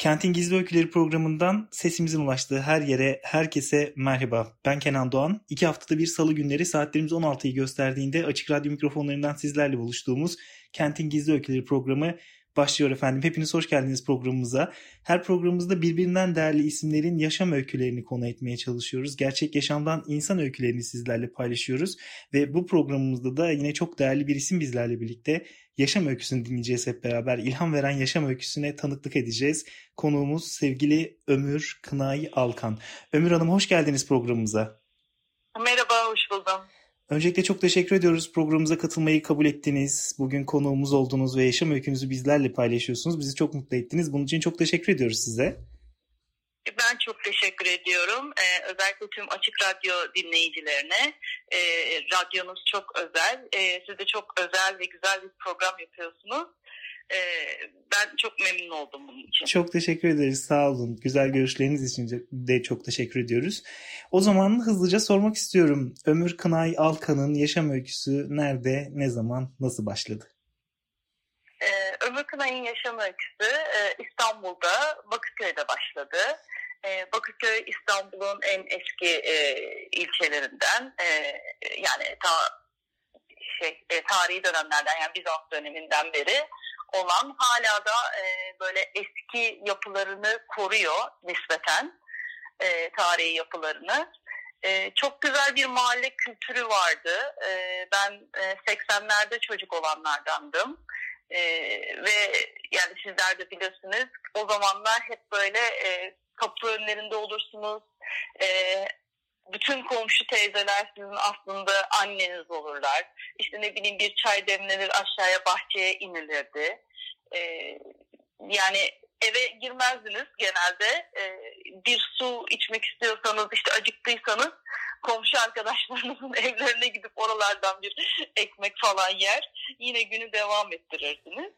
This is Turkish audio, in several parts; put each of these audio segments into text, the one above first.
Kentin Gizli Öyküleri programından sesimizin ulaştığı her yere, herkese merhaba. Ben Kenan Doğan. İki haftada bir salı günleri saatlerimiz 16'yı gösterdiğinde açık radyo mikrofonlarından sizlerle buluştuğumuz Kentin Gizli Öyküleri programı başlıyor efendim. Hepiniz hoş geldiniz programımıza. Her programımızda birbirinden değerli isimlerin yaşam öykülerini konu etmeye çalışıyoruz. Gerçek yaşamdan insan öykülerini sizlerle paylaşıyoruz. Ve bu programımızda da yine çok değerli bir isim bizlerle birlikte yaşam öyküsünü dinleyeceğiz hep beraber. İlham veren yaşam öyküsüne tanıklık edeceğiz. Konuğumuz sevgili Ömür Kınay Alkan. Ömür Hanım hoş geldiniz programımıza. Merhaba, hoş buldum. Öncelikle çok teşekkür ediyoruz programımıza katılmayı kabul ettiniz. Bugün konuğumuz oldunuz ve yaşam öykünüzü bizlerle paylaşıyorsunuz. Bizi çok mutlu ettiniz. Bunun için çok teşekkür ediyoruz size. Ben çok teşekkür ediyorum. Ee, özellikle tüm Açık Radyo dinleyicilerine. Ee, radyonuz çok özel. Ee, siz de çok özel ve güzel bir program yapıyorsunuz. Ee, ben çok memnun oldum bunun için. Çok teşekkür ederiz. Sağ olun. Güzel görüşleriniz için de çok teşekkür ediyoruz. O zaman hızlıca sormak istiyorum. Ömür Kınay Alkan'ın yaşam öyküsü nerede, ne zaman, nasıl başladı? Ömür Kınay'ın yaşam öyküsü e, İstanbul'da Bakırköy'de başladı. Ee, Bakırköy İstanbul'un en eski e, ilçelerinden. E, yani ta şey e, tarihi dönemlerden yani Bizans döneminden beri olan hala da e, böyle eski yapılarını koruyor nispeten e, tarihi yapılarını. E, çok güzel bir mahalle kültürü vardı. E, ben e, 80'lerde çocuk olanlardandım. E, ve yani sizler de bilirsiniz o zamanlar hep böyle e, kapı önlerinde olursunuz. E, bütün komşu teyzeler sizin aslında anneniz olurlar. İşte ne bileyim bir çay demlenir aşağıya bahçeye inilirdi. Ee, yani eve girmezdiniz genelde. Ee, bir su içmek istiyorsanız işte acıktıysanız komşu arkadaşlarınızın evlerine gidip oralardan bir ekmek falan yer. Yine günü devam ettirirsiniz.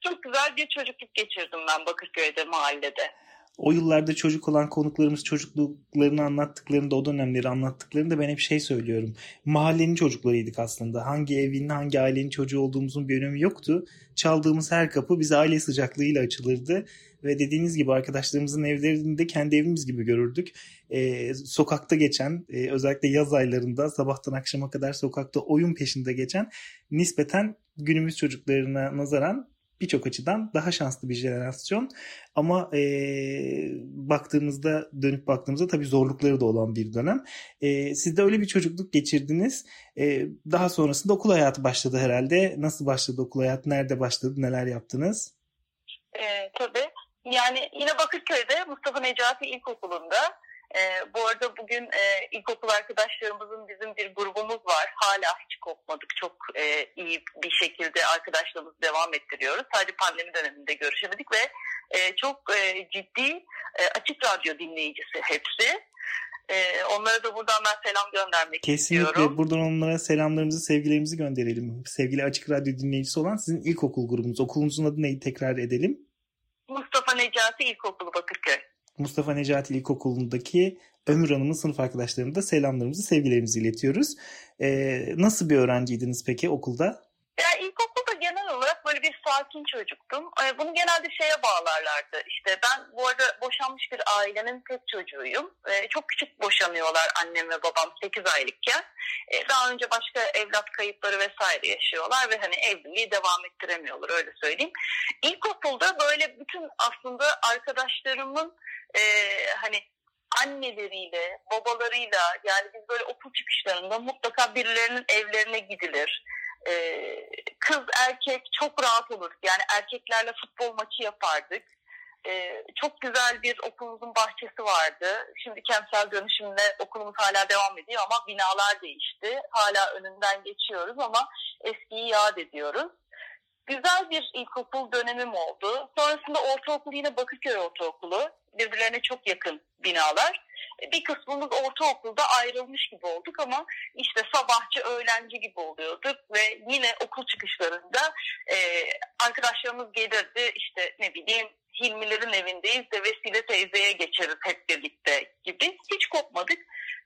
Çok güzel bir çocukluk geçirdim ben Bakırköy'de mahallede o yıllarda çocuk olan konuklarımız çocukluklarını anlattıklarında o dönemleri anlattıklarında ben hep şey söylüyorum. Mahallenin çocuklarıydık aslında. Hangi evin hangi ailenin çocuğu olduğumuzun bir önemi yoktu. Çaldığımız her kapı bize aile sıcaklığıyla açılırdı. Ve dediğiniz gibi arkadaşlarımızın evlerini de kendi evimiz gibi görürdük. Ee, sokakta geçen e, özellikle yaz aylarında sabahtan akşama kadar sokakta oyun peşinde geçen nispeten günümüz çocuklarına nazaran birçok açıdan daha şanslı bir jenerasyon. Ama e, baktığımızda dönüp baktığımızda tabii zorlukları da olan bir dönem. E, siz de öyle bir çocukluk geçirdiniz. E, daha sonrasında okul hayatı başladı herhalde. Nasıl başladı okul hayatı? Nerede başladı? Neler yaptınız? E, tabii. Yani yine Bakırköy'de Mustafa Necati İlkokulu'nda e, bu arada bugün e, ilkokul arkadaşlarımızın bizim bir grubumuz var. Hala hiç kopmadık. Çok e, iyi bir şekilde arkadaşlarımızı devam ettiriyoruz. Sadece pandemi döneminde görüşemedik ve e, çok e, ciddi e, açık radyo dinleyicisi hepsi. E, onlara da buradan ben selam göndermek Kesinlikle. istiyorum. Kesinlikle. Buradan onlara selamlarımızı, sevgilerimizi gönderelim. Sevgili Açık Radyo dinleyicisi olan sizin ilkokul grubunuz. Okulunuzun adı neydi tekrar edelim? Mustafa Necati İlkokulu Bakırköy. Mustafa Necati İlkokulu'ndaki Ömür Hanım'ın sınıf arkadaşlarına da selamlarımızı, sevgilerimizi iletiyoruz. Ee, nasıl bir öğrenciydiniz peki okulda? Ya ilkokulda genel olarak böyle bir sakin çocuktum. Ee, bunu genelde şeye bağlarlardı. İşte ben bu arada boşanmış bir ailenin tek çocuğuyum. Ee, çok küçük boşanıyorlar annem ve babam 8 aylıkken. Ee, daha önce başka evlat kayıpları vesaire yaşıyorlar ve hani evliliği devam ettiremiyorlar öyle söyleyeyim. İlkokulda böyle bütün aslında arkadaşlarımın e, hani anneleriyle, babalarıyla yani biz böyle okul çıkışlarında mutlaka birilerinin evlerine gidilir. Ee, kız erkek çok rahat olur. Yani erkeklerle futbol maçı yapardık. Ee, çok güzel bir okulumuzun bahçesi vardı. Şimdi kentsel dönüşümle okulumuz hala devam ediyor ama binalar değişti. Hala önünden geçiyoruz ama eskiyi yad ediyoruz. güzel bir ilkokul dönemim oldu. Sonrasında ortaokul yine Bakırköy Ortaokulu. Birbirlerine çok yakın binalar. Bir kısmımız ortaokulda ayrılmış gibi olduk ama işte sabahçı, öğlenci gibi oluyorduk ve yine okul çıkışlarında e, arkadaşlarımız gelirdi işte ne bileyim Hilmilerin evindeyiz de Vesile teyzeye geçeriz hep birlikte gibi. Hiç kopmadık.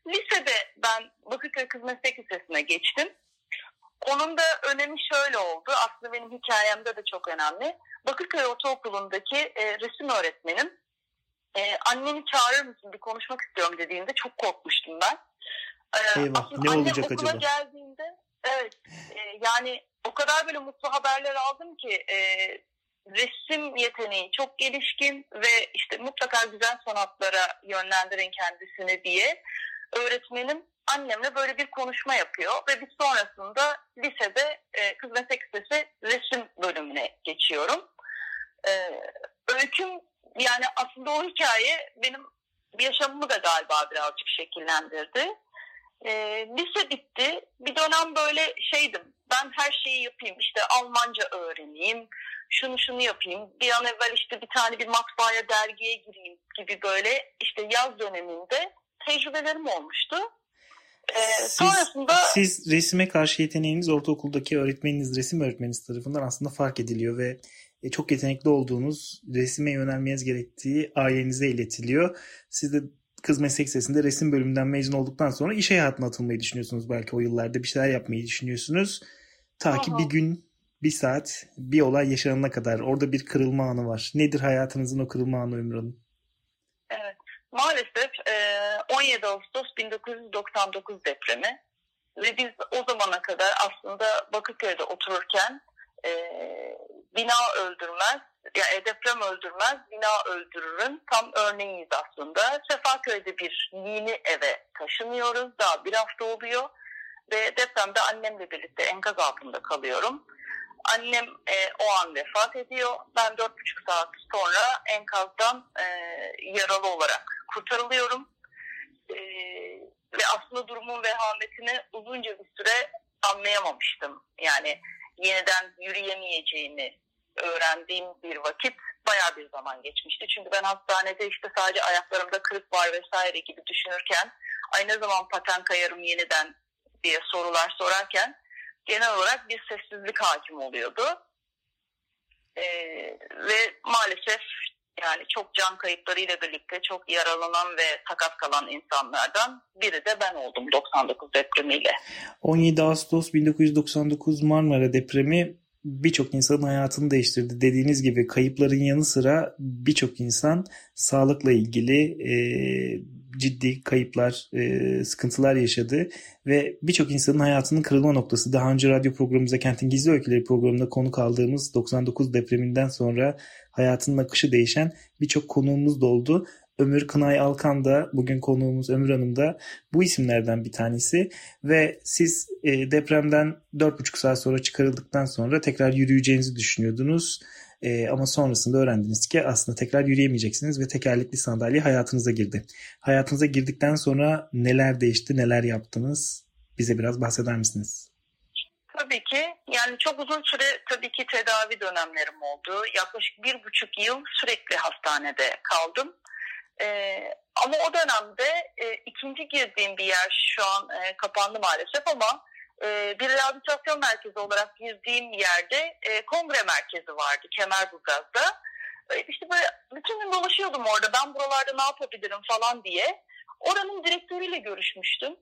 Lisede ben Bakırköy Kız Meslek Lisesi'ne geçtim. Onun da önemi şöyle oldu. Aslında benim hikayemde de çok önemli. Bakırköy Ortaokulu'ndaki e, resim öğretmenim e, anneni çağırır mısın bir konuşmak istiyorum dediğinde çok korkmuştum ben. E, Eyvah ne olacak okula acaba? geldiğinde evet e, yani o kadar böyle mutlu haberler aldım ki e, resim yeteneği çok gelişkin ve işte mutlaka güzel sanatlara yönlendirin kendisini diye öğretmenim annemle böyle bir konuşma yapıyor ve biz sonrasında lisede e, Kız Meslek Lisesi resim bölümüne geçiyorum. E, öyküm yani aslında o hikaye benim yaşamımı da galiba birazcık şekillendirdi. E, lise bitti. Bir dönem böyle şeydim. Ben her şeyi yapayım. İşte Almanca öğreneyim. Şunu şunu yapayım. Bir an evvel işte bir tane bir matbaaya dergiye gireyim gibi böyle işte yaz döneminde tecrübelerim olmuştu. Ee, Siz, sonrasında siz resime karşı yeteneğiniz ortaokuldaki öğretmeniniz, resim öğretmeniniz tarafından aslında fark ediliyor ve e, çok yetenekli olduğunuz, resime yönelmeniz gerektiği ailenize iletiliyor. Siz de kız meslek lisesinde resim bölümünden mezun olduktan sonra iş hayatına atılmayı düşünüyorsunuz belki o yıllarda bir şeyler yapmayı düşünüyorsunuz. Ta ki Aha. bir gün, bir saat, bir olay yaşanana kadar orada bir kırılma anı var. Nedir hayatınızın o kırılma anı Ömür Hanım? evet, maalesef e, 17 Ağustos 1999 depremi ve biz o zamana kadar aslında Bakırköy'de otururken e, bina öldürmez, ya e, deprem öldürmez, bina öldürürün tam örneğiyiz aslında. Sefaköy'de bir yeni eve taşınıyoruz. Daha bir hafta oluyor ve depremde annemle birlikte enkaz altında kalıyorum. Annem e, o an vefat ediyor. Ben dört buçuk saat sonra enkazdan e, yaralı olarak kurtarılıyorum. E, ve aslında durumun vehametini uzunca bir süre anlayamamıştım. Yani yeniden yürüyemeyeceğimi öğrendiğim bir vakit bayağı bir zaman geçmişti. Çünkü ben hastanede işte sadece ayaklarımda kırık var vesaire gibi düşünürken ay ne zaman paten kayarım yeniden diye sorular sorarken genel olarak bir sessizlik hakim oluyordu. Ee, ve maalesef yani çok can kayıplarıyla birlikte çok yaralanan ve sakat kalan insanlardan biri de ben oldum 99 depremiyle. 17 Ağustos 1999 Marmara depremi birçok insanın hayatını değiştirdi. Dediğiniz gibi kayıpların yanı sıra birçok insan sağlıkla ilgili e, ciddi kayıplar, e, sıkıntılar yaşadı ve birçok insanın hayatının kırılma noktası. Daha önce radyo programımızda Kentin Gizli Öyküleri programında konuk aldığımız 99 depreminden sonra hayatının akışı değişen birçok konuğumuz da oldu. Ömür Kınay Alkan da bugün konuğumuz Ömür Hanım da bu isimlerden bir tanesi ve siz e, depremden 4,5 saat sonra çıkarıldıktan sonra tekrar yürüyeceğinizi düşünüyordunuz. E, ama sonrasında öğrendiniz ki aslında tekrar yürüyemeyeceksiniz ve tekerlekli sandalye hayatınıza girdi. Hayatınıza girdikten sonra neler değişti, neler yaptınız? Bize biraz bahseder misiniz? Tabii ki. Yani çok uzun süre tabii ki tedavi dönemlerim oldu. Yaklaşık bir buçuk yıl sürekli hastanede kaldım. Ee, ama o dönemde e, ikinci girdiğim bir yer şu an e, kapandı maalesef ama e, bir rehabilitasyon merkezi olarak girdiğim yerde e, kongre merkezi vardı Kemerburgaz'da. E, işte böyle bütün gün dolaşıyordum orada ben buralarda ne yapabilirim falan diye. Oranın direktörüyle görüşmüştüm.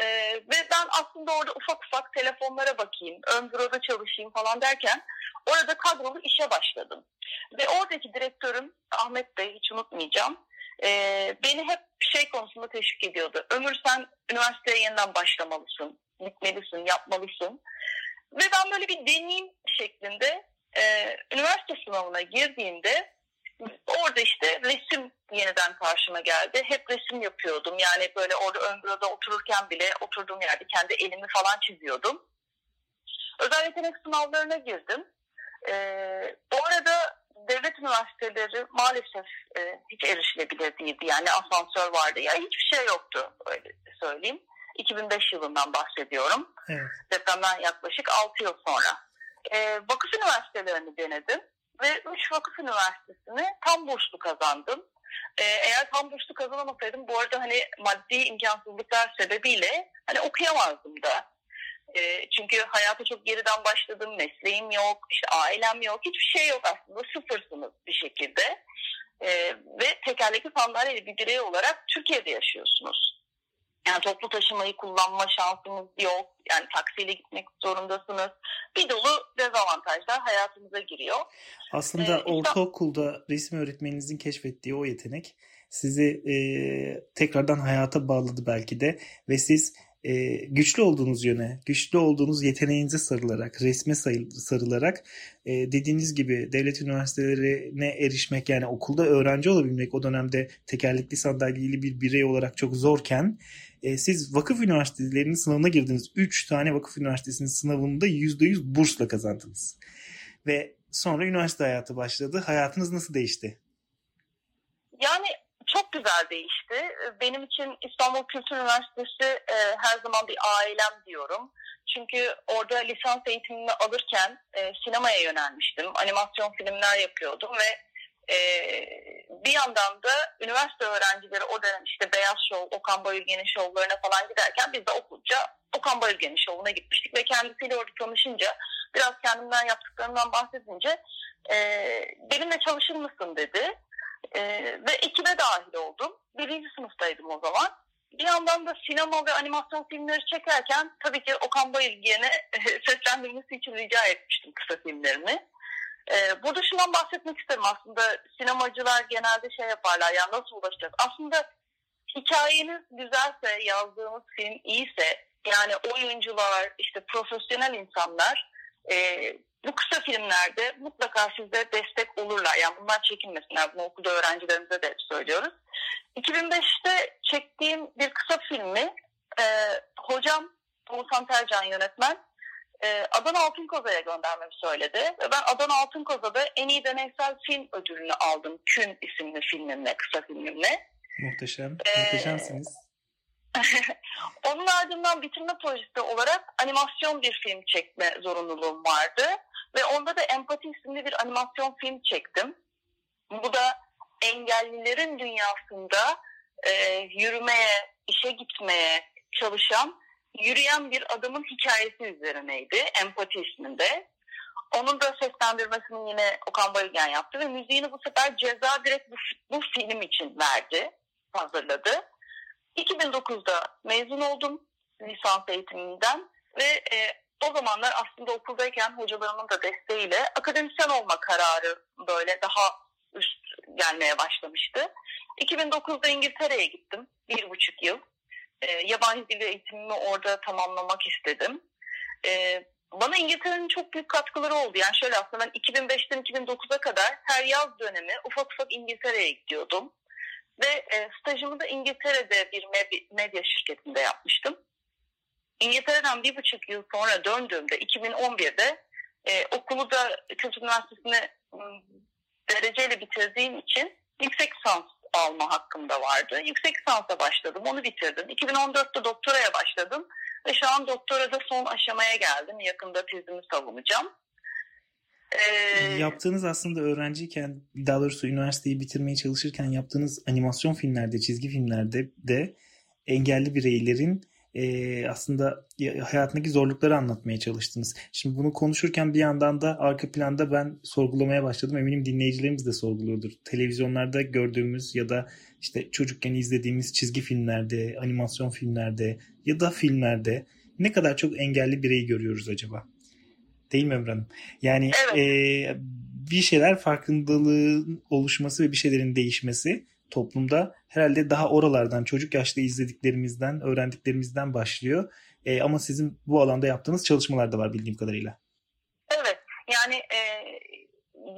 Ee, ve ben aslında orada ufak ufak telefonlara bakayım, ön büroda çalışayım falan derken orada kadrolu işe başladım. Ve oradaki direktörüm Ahmet Bey hiç unutmayacağım. Ee, beni hep şey konusunda teşvik ediyordu. Ömür sen üniversiteye yeniden başlamalısın, gitmelisin, yapmalısın. Ve ben böyle bir deneyim şeklinde e, üniversite sınavına girdiğimde orada işte resim yeniden karşıma geldi. Hep resim yapıyordum. Yani böyle orada ön büroda otururken bile oturduğum yerde kendi elimi falan çiziyordum. Özel yetenek sınavlarına girdim. Ee, bu arada devlet üniversiteleri maalesef e, hiç erişilebilir değildi. Yani asansör vardı. Ya hiçbir şey yoktu öyle söyleyeyim. 2005 yılından bahsediyorum. Evet. Depremden yaklaşık 6 yıl sonra. e, vakıf üniversitelerini denedim ve üç vakıf üniversitesini tam burslu kazandım. Ee, eğer tam burslu kazanamasaydım bu arada hani maddi imkansızlıklar sebebiyle hani okuyamazdım da. Ee, çünkü hayata çok geriden başladım. Mesleğim yok, işte ailem yok. Hiçbir şey yok aslında. Sıfırsınız bir şekilde. Ee, ve tekerlekli sandalyeli bir birey olarak Türkiye'de yaşıyorsunuz. Yani toplu taşımayı kullanma şansınız yok. Yani taksiyle gitmek zorundasınız. Bir dolu dezavantajlar hayatımıza giriyor. Aslında ee, ortaokulda resim öğretmeninizin keşfettiği o yetenek sizi e, tekrardan hayata bağladı belki de ve siz e, güçlü olduğunuz yöne, güçlü olduğunuz yeteneğinize sarılarak, resme sarılarak e, dediğiniz gibi devlet üniversitelerine erişmek yani okulda öğrenci olabilmek o dönemde tekerlekli sandalyeli bir birey olarak çok zorken e, siz vakıf üniversitelerinin sınavına girdiniz. 3 tane vakıf üniversitesinin sınavında %100 bursla kazandınız. Ve sonra üniversite hayatı başladı. Hayatınız nasıl değişti? Yani çok güzel değişti. Benim için İstanbul Kültür Üniversitesi e, her zaman bir ailem diyorum. Çünkü orada lisans eğitimimi alırken e, sinemaya yönelmiştim. Animasyon filmler yapıyordum ve e, bir yandan da üniversite öğrencileri o dönem işte Beyaz Şov, Okan Bayülgen'in şovlarına falan giderken biz de okulca Okan Bayülgen'in şovuna gitmiştik ve kendisiyle orada tanışınca biraz kendimden yaptıklarımdan bahsedince e, benimle çalışır mısın dedi. E, ve ekibe dahil oldum. Birinci sınıftaydım o zaman. Bir yandan da sinema ve animasyon filmleri çekerken tabii ki Okan Bayülgen'e seslendirmesi için rica etmiştim kısa filmlerimi. Ee, burada şundan bahsetmek isterim aslında sinemacılar genelde şey yaparlar yani nasıl ulaşacağız? Aslında hikayeniz güzelse, yazdığınız film iyiyse yani oyuncular, işte profesyonel insanlar e, bu kısa filmlerde mutlaka size destek olurlar. Yani bundan çekinmesinler. Bunu okulda öğrencilerimize de hep söylüyoruz. 2005'te çektiğim bir kısa filmi e, hocam Oğuzhan Tercan yönetmen e, Adana Altın Koza'ya göndermemi söyledi. Ve ben Adana Altın Koza'da en iyi deneysel film ödülünü aldım. Kün isimli filmimle, kısa filmimle. Muhteşem, ee, muhteşemsiniz. Onun ardından bitirme projesi olarak animasyon bir film çekme zorunluluğum vardı. Ve onda da Empati isimli bir animasyon film çektim. Bu da engellilerin dünyasında e, yürümeye, işe gitmeye çalışan yürüyen bir adamın hikayesi üzerineydi. Empati isminde. Onun da seslendirmesini yine Okan Bayülgen yaptı ve müziğini bu sefer Ceza direkt bu, bu film için verdi, hazırladı. 2009'da mezun oldum lisans eğitiminden ve e, o zamanlar aslında okuldayken hocalarımın da desteğiyle akademisyen olma kararı böyle daha üst gelmeye başlamıştı. 2009'da İngiltere'ye gittim bir buçuk yıl e, yabancı dil eğitimimi orada tamamlamak istedim. E, bana İngiltere'nin çok büyük katkıları oldu. Yani şöyle aslında ben 2005'ten 2009'a kadar her yaz dönemi ufak ufak İngiltere'ye gidiyordum. Ve e, stajımı da İngiltere'de bir medya şirketinde yapmıştım. İngiltere'den bir buçuk yıl sonra döndüğümde 2011'de e, okulu da Kültür Üniversitesi'ne dereceyle bitirdiğim için yüksek lisans alma hakkım da vardı. Yüksek lisansa başladım, onu bitirdim. 2014'te doktoraya başladım ve şu an doktorada son aşamaya geldim. Yakında tezimi savunacağım. Ee, yaptığınız aslında öğrenciyken daha doğrusu üniversiteyi bitirmeye çalışırken yaptığınız animasyon filmlerde, çizgi filmlerde de engelli bireylerin e, aslında hayatındaki zorlukları anlatmaya çalıştınız. Şimdi bunu konuşurken bir yandan da arka planda ben sorgulamaya başladım. Eminim dinleyicilerimiz de sorguluyordur. Televizyonlarda gördüğümüz ya da işte çocukken izlediğimiz çizgi filmlerde, animasyon filmlerde ya da filmlerde ne kadar çok engelli bireyi görüyoruz acaba? Değil mi Hanım? Yani evet. e, bir şeyler farkındalığın oluşması ve bir şeylerin değişmesi toplumda herhalde daha oralardan çocuk yaşta izlediklerimizden, öğrendiklerimizden başlıyor. E, ama sizin bu alanda yaptığınız çalışmalar da var bildiğim kadarıyla. Evet. Yani e,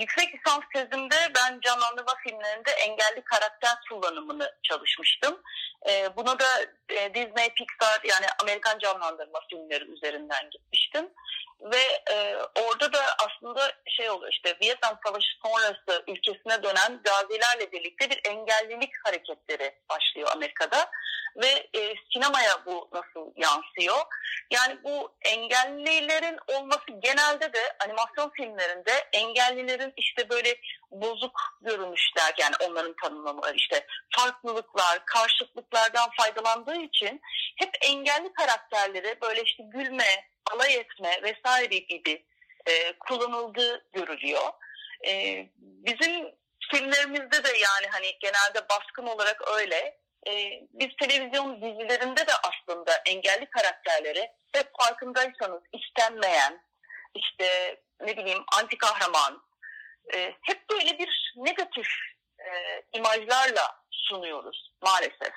yüksek lisans tezimde ben canlandırma filmlerinde engelli karakter kullanımını çalışmıştım. E, buna da e, Disney, Pixar yani Amerikan canlandırma filmleri üzerinden gitmiştim. Ve e, orada da aslında şey oluyor işte Vietnam Savaşı sonrası ülkesine dönen gazilerle birlikte bir engellilik hareketleri başlıyor Amerika'da ve e, sinemaya bu nasıl yansıyor? Yani bu engellilerin olması genelde de animasyon filmlerinde engellilerin işte böyle bozuk görünüşler yani onların tanımlamaları işte farklılıklar, karşıtlıklardan faydalandığı için hep engelli karakterleri böyle işte gülme, alay etme vesaire gibi e, kullanıldığı görülüyor. E, bizim filmlerimizde de yani hani genelde baskın olarak öyle. E, biz televizyon dizilerinde de aslında engelli karakterleri hep farkındaysanız istenmeyen, işte ne bileyim anti kahraman, e, hep böyle bir negatif e, imajlarla sunuyoruz maalesef.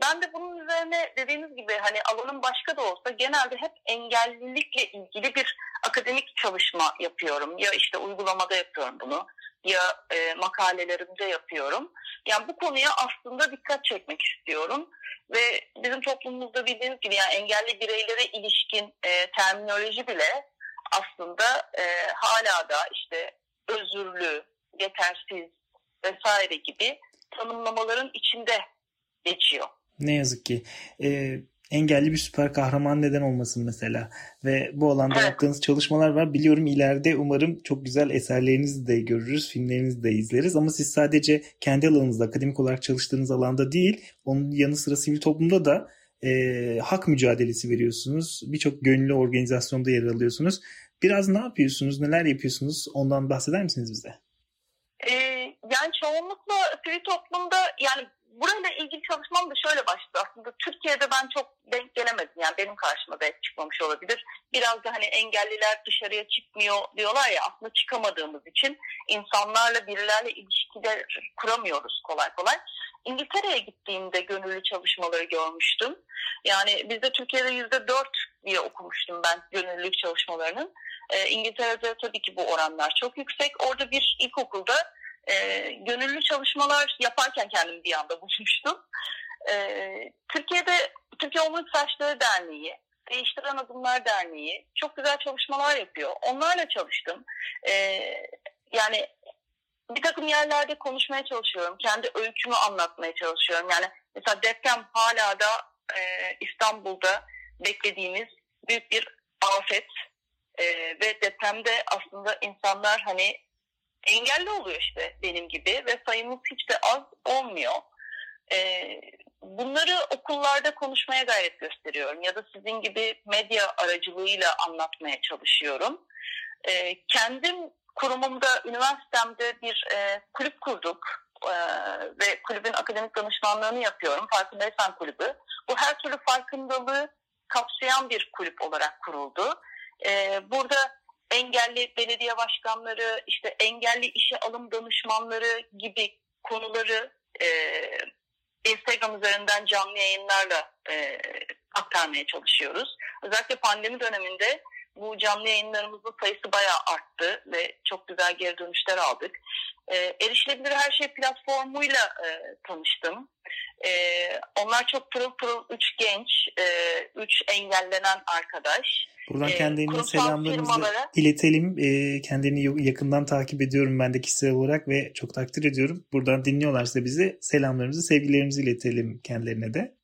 Ben de bunun üzerine dediğiniz gibi hani alanın başka da olsa genelde hep engellilikle ilgili bir akademik çalışma yapıyorum. Ya işte uygulamada yapıyorum bunu ya e, makalelerimde yapıyorum. Yani bu konuya aslında dikkat çekmek istiyorum. Ve bizim toplumumuzda bildiğiniz gibi yani engelli bireylere ilişkin e, terminoloji bile aslında e, hala da işte özürlü, yetersiz vesaire gibi tanımlamaların içinde geçiyor. Ne yazık ki. Ee, engelli bir süper kahraman neden olmasın mesela. Ve bu alanda evet. yaptığınız çalışmalar var. Biliyorum ileride umarım çok güzel eserlerinizi de görürüz, filmlerinizi de izleriz. Ama siz sadece kendi alanınızda, akademik olarak çalıştığınız alanda değil, onun yanı sıra sivil toplumda da e, hak mücadelesi veriyorsunuz. Birçok gönüllü organizasyonda yer alıyorsunuz. Biraz ne yapıyorsunuz, neler yapıyorsunuz? Ondan bahseder misiniz bize? Ee, yani çoğunlukla sivil toplumda yani burayla ilgili çalışmam da şöyle başladı aslında. Türkiye'de ben çok denk gelemedim. Yani benim karşıma da çıkmamış olabilir. Biraz da hani engelliler dışarıya çıkmıyor diyorlar ya aslında çıkamadığımız için insanlarla birilerle ilişkiler kuramıyoruz kolay kolay. İngiltere'ye gittiğimde gönüllü çalışmaları görmüştüm. Yani bizde Türkiye'de yüzde dört diye okumuştum ben gönüllülük çalışmalarının. Ee, İngiltere'de tabii ki bu oranlar çok yüksek. Orada bir ilkokulda e, gönüllü çalışmalar yaparken kendimi bir anda bulmuştum. E, Türkiye'de Türkiye Omurilik Saçları Derneği, Değiştiren Adımlar Derneği çok güzel çalışmalar yapıyor. Onlarla çalıştım. E, yani bir takım yerlerde konuşmaya çalışıyorum. Kendi öykümü anlatmaya çalışıyorum. Yani mesela deprem hala da e, İstanbul'da beklediğimiz büyük bir afet e, ve depremde aslında insanlar hani engelli oluyor işte benim gibi ve sayımız hiç de az olmuyor. Ee, bunları okullarda konuşmaya gayret gösteriyorum ya da sizin gibi medya aracılığıyla anlatmaya çalışıyorum. Ee, kendim kurumumda, üniversitemde bir e, kulüp kurduk e, ve kulübün akademik danışmanlığını yapıyorum. Farkındaysan kulübü. Bu her türlü farkındalığı kapsayan bir kulüp olarak kuruldu. E, burada engelli belediye başkanları, işte engelli işe alım danışmanları gibi konuları e, Instagram üzerinden canlı yayınlarla e, aktarmaya çalışıyoruz. Özellikle pandemi döneminde bu canlı yayınlarımızın sayısı bayağı arttı ve çok güzel geri dönüşler aldık. E, erişilebilir her şey platformuyla e, tanıştım. E, onlar çok pırıl pırıl üç genç, e, üç engellenen arkadaş. Buradan e, kendilerine selamlarımızı firmalara... iletelim. E, kendini yakından takip ediyorum ben de kişisel olarak ve çok takdir ediyorum. Buradan dinliyorlarsa bizi selamlarımızı, sevgilerimizi iletelim kendilerine de.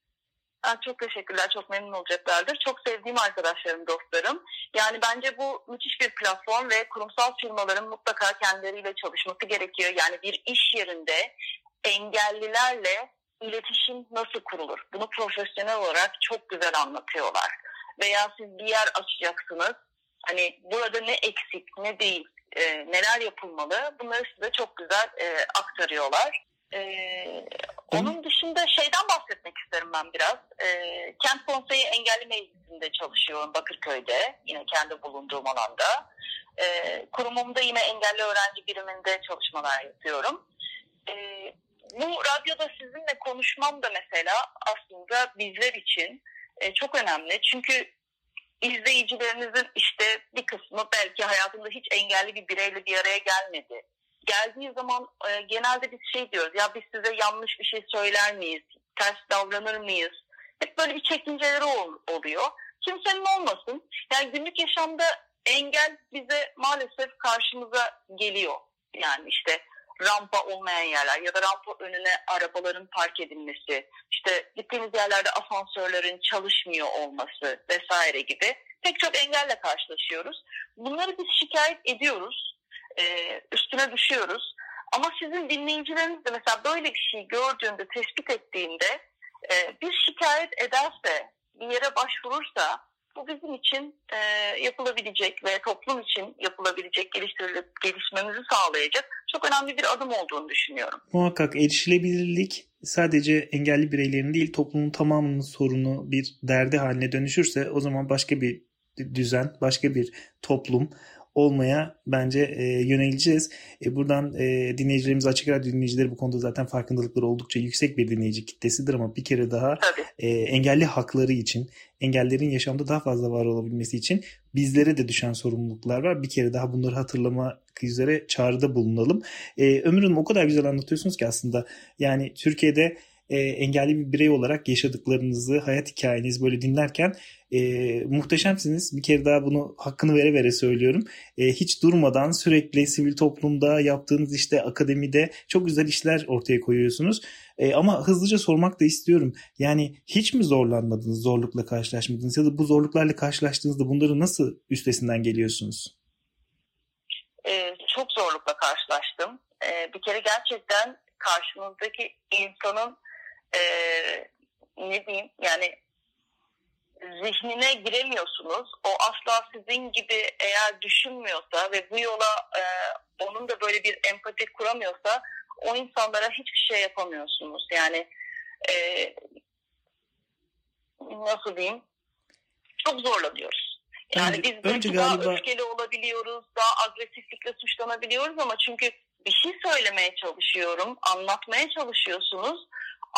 Çok teşekkürler. Çok memnun olacaklardır. Çok sevdiğim arkadaşlarım, dostlarım. Yani bence bu müthiş bir platform ve kurumsal firmaların mutlaka kendileriyle çalışması gerekiyor. Yani bir iş yerinde engellilerle iletişim nasıl kurulur? Bunu profesyonel olarak çok güzel anlatıyorlar. Veya siz bir yer açacaksınız. Hani burada ne eksik ne değil, e, neler yapılmalı bunları size çok güzel e, aktarıyorlar. Ee, onun dışında şeyden bahsetmek isterim ben biraz. Ee, Kent Konseyi Engelli Meclisi'nde çalışıyorum Bakırköy'de. Yine kendi bulunduğum alanda. Ee, kurumumda yine engelli öğrenci biriminde çalışmalar yapıyorum. Ee, bu radyoda sizinle konuşmam da mesela aslında bizler için e, çok önemli. Çünkü izleyicilerinizin işte bir kısmı belki hayatında hiç engelli bir bireyle bir araya gelmedi geldiği zaman e, genelde biz şey diyoruz ya biz size yanlış bir şey söyler miyiz? Ters davranır mıyız? Hep böyle bir çekinceleri ol, oluyor. Kimsenin olmasın. Yani günlük yaşamda engel bize maalesef karşımıza geliyor. Yani işte rampa olmayan yerler ya da rampa önüne arabaların park edilmesi, işte gittiğimiz yerlerde asansörlerin çalışmıyor olması vesaire gibi pek çok engelle karşılaşıyoruz. Bunları biz şikayet ediyoruz, e, üstüne düşüyoruz. Ama sizin dinleyicileriniz de mesela böyle bir şey gördüğünde, tespit ettiğinde e, bir şikayet ederse, bir yere başvurursa bu bizim için e, yapılabilecek ve toplum için yapılabilecek, geliştirilip gelişmemizi sağlayacak çok önemli bir adım olduğunu düşünüyorum. Muhakkak erişilebilirlik sadece engelli bireylerin değil toplumun tamamının sorunu bir derdi haline dönüşürse o zaman başka bir düzen, başka bir toplum olmaya bence e, yöneleceğiz. E, buradan e, dinleyicilerimiz açık radyo dinleyicileri bu konuda zaten farkındalıkları oldukça yüksek bir dinleyici kitlesidir ama bir kere daha e, engelli hakları için, engellerin yaşamda daha fazla var olabilmesi için bizlere de düşen sorumluluklar var. Bir kere daha bunları hatırlamak üzere çağrıda bulunalım. E, Ömür Hanım o kadar güzel anlatıyorsunuz ki aslında yani Türkiye'de e, engelli bir birey olarak yaşadıklarınızı, hayat hikayenizi böyle dinlerken e, muhteşemsiniz. Bir kere daha bunu hakkını vere vere söylüyorum. E, hiç durmadan sürekli sivil toplumda yaptığınız işte akademide çok güzel işler ortaya koyuyorsunuz. E, ama hızlıca sormak da istiyorum. Yani hiç mi zorlanmadınız, zorlukla karşılaşmadınız ya da bu zorluklarla karşılaştığınızda bunları nasıl üstesinden geliyorsunuz? Ee, çok zorlukla karşılaştım. Ee, bir kere gerçekten karşınızdaki insanın e, ne diyeyim yani zihnine giremiyorsunuz. O asla sizin gibi eğer düşünmüyorsa ve bu yola e, onun da böyle bir empati kuramıyorsa o insanlara hiçbir şey yapamıyorsunuz. Yani e, nasıl diyeyim çok zorlanıyoruz. Yani önce, biz önce daha galiba... öfkeli olabiliyoruz, daha agresiflikle suçlanabiliyoruz ama çünkü bir şey söylemeye çalışıyorum, anlatmaya çalışıyorsunuz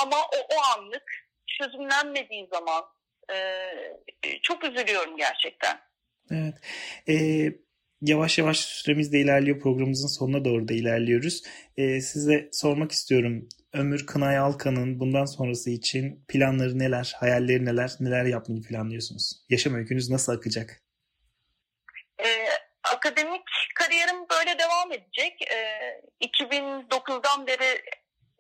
ama o, o anlık çözümlenmediği zaman e, çok üzülüyorum gerçekten. Evet. Ee, yavaş yavaş süremiz de ilerliyor. Programımızın sonuna doğru da ilerliyoruz. Ee, size sormak istiyorum. Ömür Kınay Alkan'ın bundan sonrası için planları neler, hayalleri neler, neler yapmayı planlıyorsunuz? Yaşam öykünüz nasıl akacak? Ee, akademik kariyerim böyle devam edecek. Ee, 2009'dan beri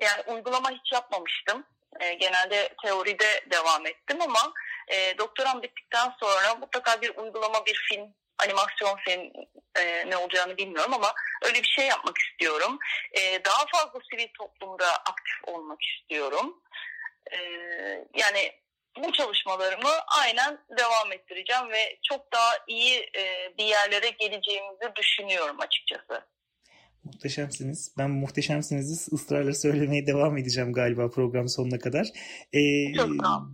yani uygulama hiç yapmamıştım. E, genelde teoride devam ettim ama e, doktoram bittikten sonra mutlaka bir uygulama, bir film, animasyon film e, ne olacağını bilmiyorum ama öyle bir şey yapmak istiyorum. E, daha fazla sivil toplumda aktif olmak istiyorum. E, yani bu çalışmalarımı aynen devam ettireceğim ve çok daha iyi e, bir yerlere geleceğimizi düşünüyorum açıkçası. Muhteşemsiniz. Ben muhteşemsinizi ısrarla söylemeye devam edeceğim galiba program sonuna kadar. Ee, çok,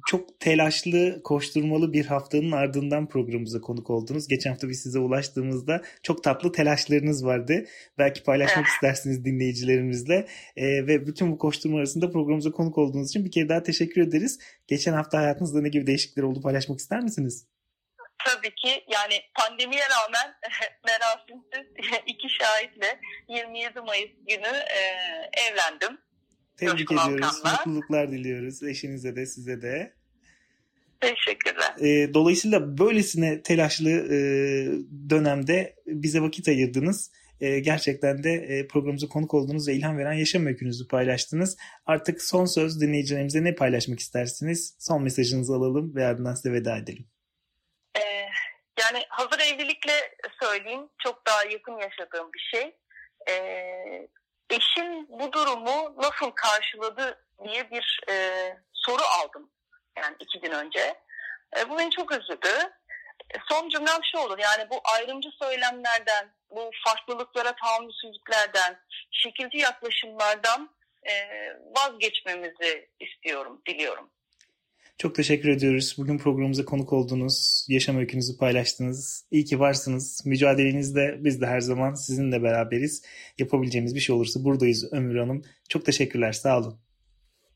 çok telaşlı, koşturmalı bir haftanın ardından programımıza konuk oldunuz. Geçen hafta biz size ulaştığımızda çok tatlı telaşlarınız vardı. Belki paylaşmak istersiniz dinleyicilerimizle. Ee, ve bütün bu koşturma arasında programımıza konuk olduğunuz için bir kere daha teşekkür ederiz. Geçen hafta hayatınızda ne gibi değişiklikler oldu paylaşmak ister misiniz? tabii ki yani pandemiye rağmen merasimsiz iki şahitle 27 Mayıs günü e, evlendim. Tebrik Coşkun ediyoruz. Alkan'la. Mutluluklar diliyoruz eşinize de size de. Teşekkürler. E, dolayısıyla böylesine telaşlı e, dönemde bize vakit ayırdınız. E, gerçekten de e, programımıza konuk oldunuz ve ilham veren yaşam öykünüzü paylaştınız. Artık son söz dinleyicilerimize ne paylaşmak istersiniz? Son mesajınızı alalım ve ardından size veda edelim. Yani hazır evlilikle söyleyeyim çok daha yakın yaşadığım bir şey. Ee, eşim bu durumu nasıl karşıladı diye bir e, soru aldım yani iki gün önce. E, bu beni çok üzdü. E, son cümlem şu olur yani bu ayrımcı söylemlerden, bu farklılıklara tahammülsüzlüklerden, şekilci yaklaşımlardan e, vazgeçmemizi istiyorum, diliyorum. Çok teşekkür ediyoruz. Bugün programımıza konuk oldunuz. Yaşam öykünüzü paylaştınız. İyi ki varsınız. Mücadelenizde biz de her zaman sizinle beraberiz. Yapabileceğimiz bir şey olursa buradayız Ömür Hanım. Çok teşekkürler. Sağ olun.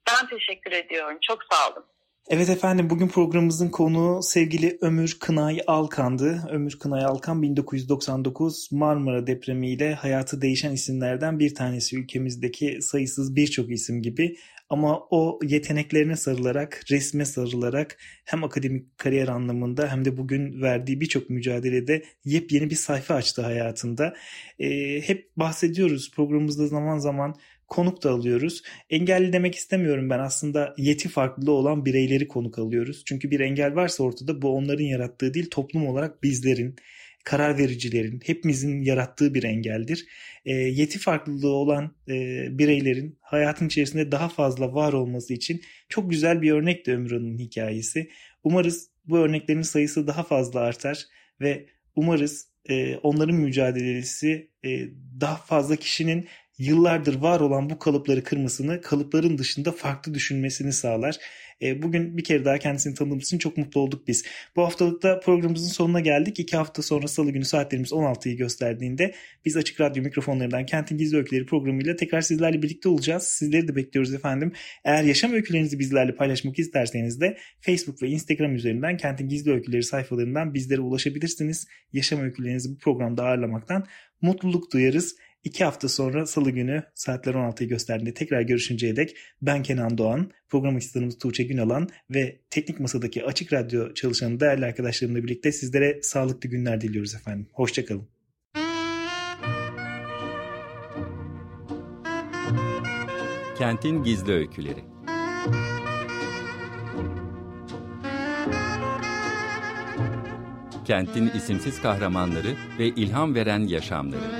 Ben teşekkür ediyorum. Çok sağ olun. Evet efendim bugün programımızın konuğu sevgili Ömür Kınay Alkan'dı. Ömür Kınay Alkan 1999 Marmara depremiyle hayatı değişen isimlerden bir tanesi ülkemizdeki sayısız birçok isim gibi Ama o yeteneklerine sarılarak, resme sarılarak hem akademik kariyer anlamında hem de bugün verdiği birçok mücadelede yepyeni bir sayfa açtı hayatında. E, hep bahsediyoruz programımızda zaman zaman konuk da alıyoruz. Engelli demek istemiyorum ben aslında yeti farklılığı olan bireyleri konuk alıyoruz. Çünkü bir engel varsa ortada bu onların yarattığı değil toplum olarak bizlerin, karar vericilerin, hepimizin yarattığı bir engeldir. E, yeti farklılığı olan e, bireylerin hayatın içerisinde daha fazla var olması için çok güzel bir örnek de Ömrü'nün hikayesi. Umarız bu örneklerin sayısı daha fazla artar ve umarız e, onların mücadelesi e, daha fazla kişinin yıllardır var olan bu kalıpları kırmasını, kalıpların dışında farklı düşünmesini sağlar. E, bugün bir kere daha kendisini tanıdığımız için çok mutlu olduk biz. Bu haftalıkta programımızın sonuna geldik. İki hafta sonra salı günü saatlerimiz 16'yı gösterdiğinde biz Açık Radyo mikrofonlarından Kentin Gizli Öyküleri programıyla tekrar sizlerle birlikte olacağız. Sizleri de bekliyoruz efendim. Eğer yaşam öykülerinizi bizlerle paylaşmak isterseniz de Facebook ve Instagram üzerinden Kentin Gizli Öyküleri sayfalarından bizlere ulaşabilirsiniz. Yaşam öykülerinizi bu programda ağırlamaktan mutluluk duyarız. İki hafta sonra salı günü saatler 16'yı gösterdiğinde tekrar görüşünceye dek ben Kenan Doğan, program asistanımız Tuğçe Günalan ve teknik masadaki Açık Radyo çalışanı değerli arkadaşlarımla birlikte sizlere sağlıklı günler diliyoruz efendim. Hoşçakalın. Kentin Gizli Öyküleri Kentin isimsiz kahramanları ve ilham veren yaşamları.